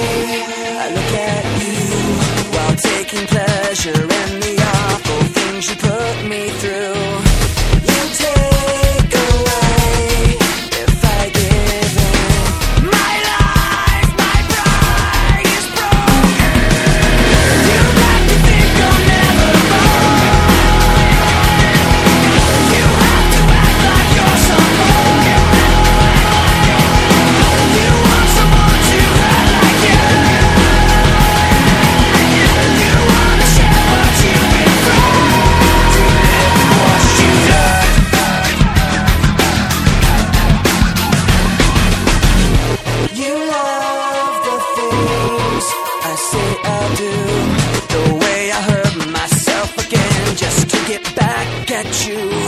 I look at you while taking pleasure in The way I hurt myself again just to get back at you.